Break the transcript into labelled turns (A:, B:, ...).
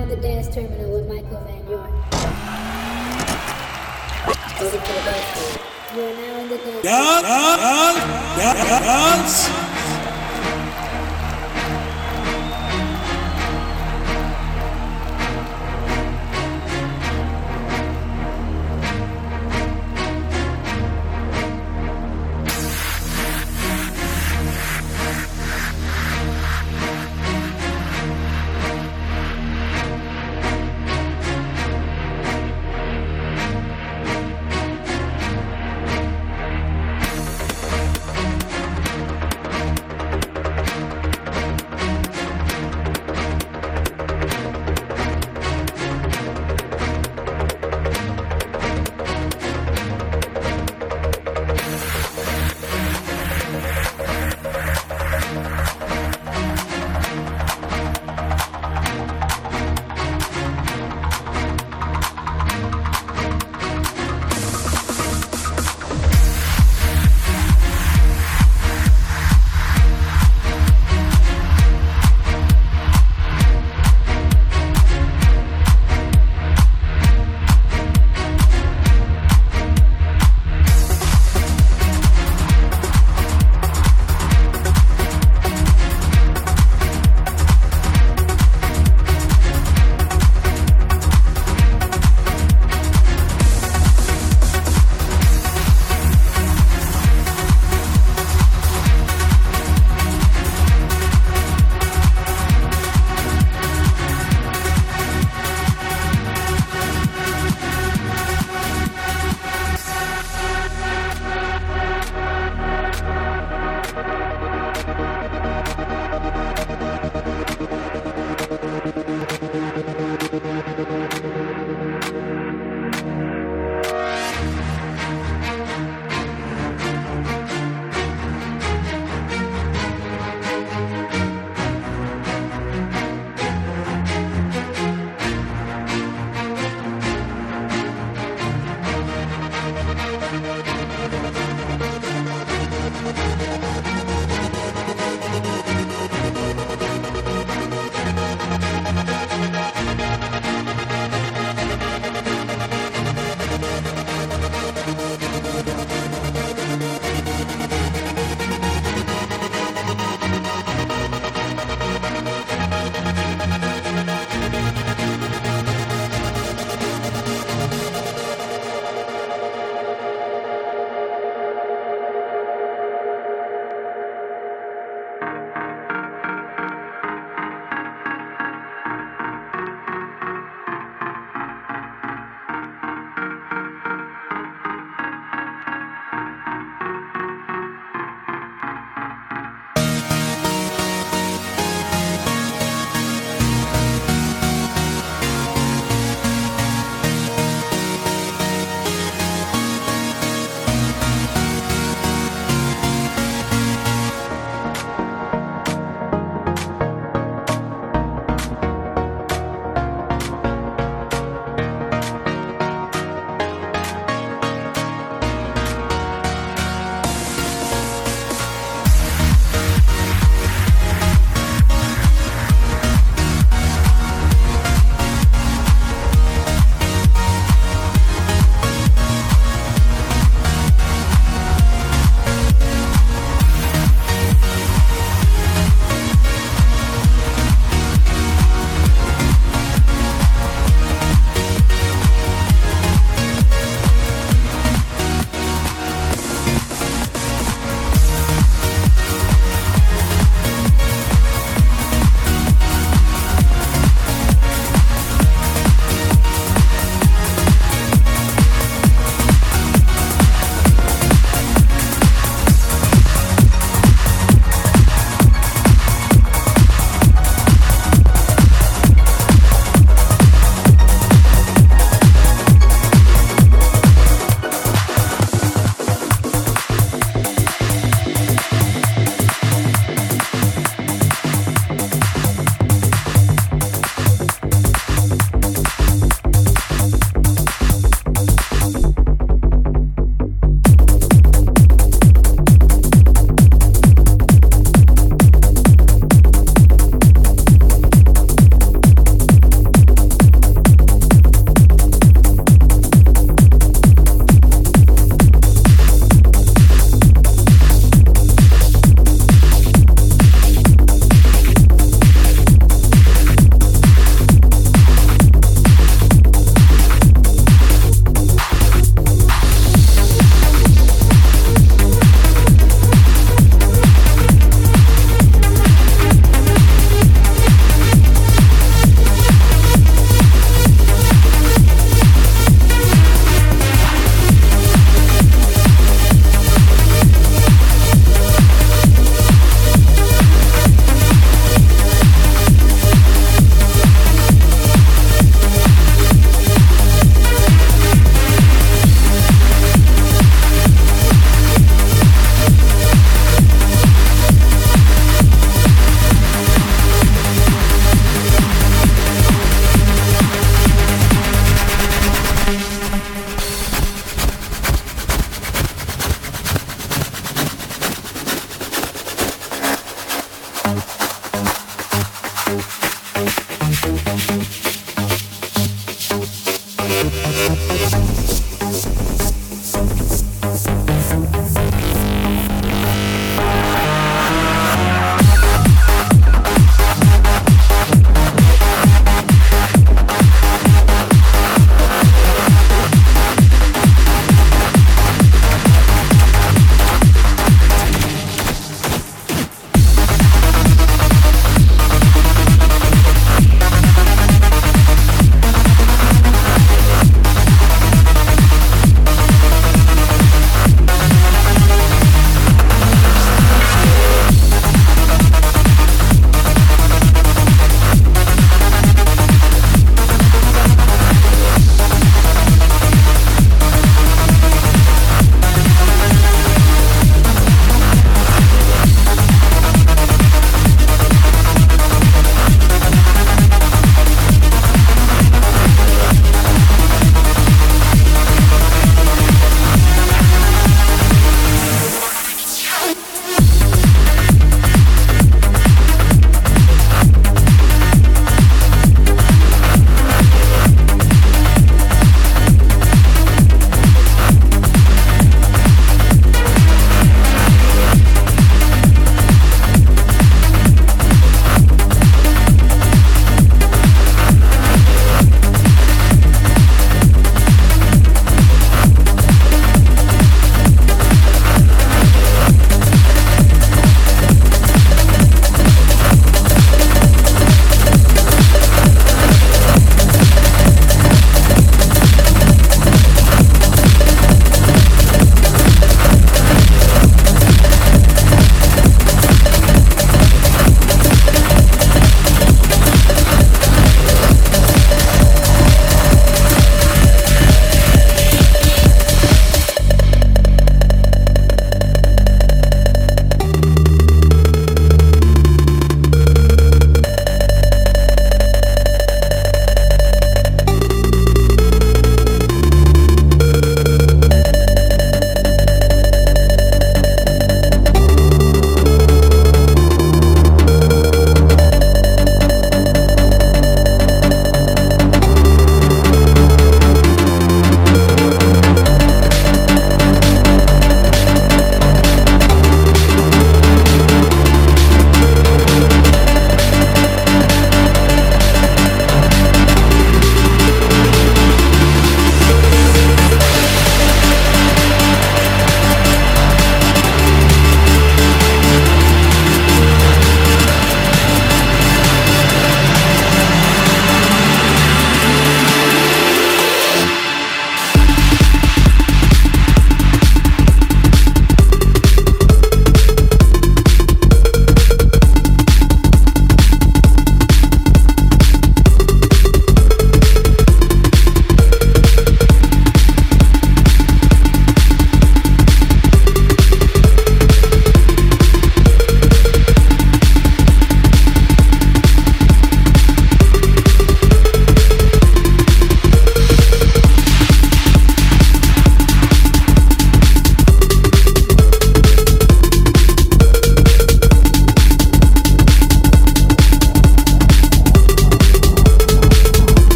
A: now in the dance terminal with Mikael Van York. Moving to the dance floor. You are now in the dance.
B: Dance, dance,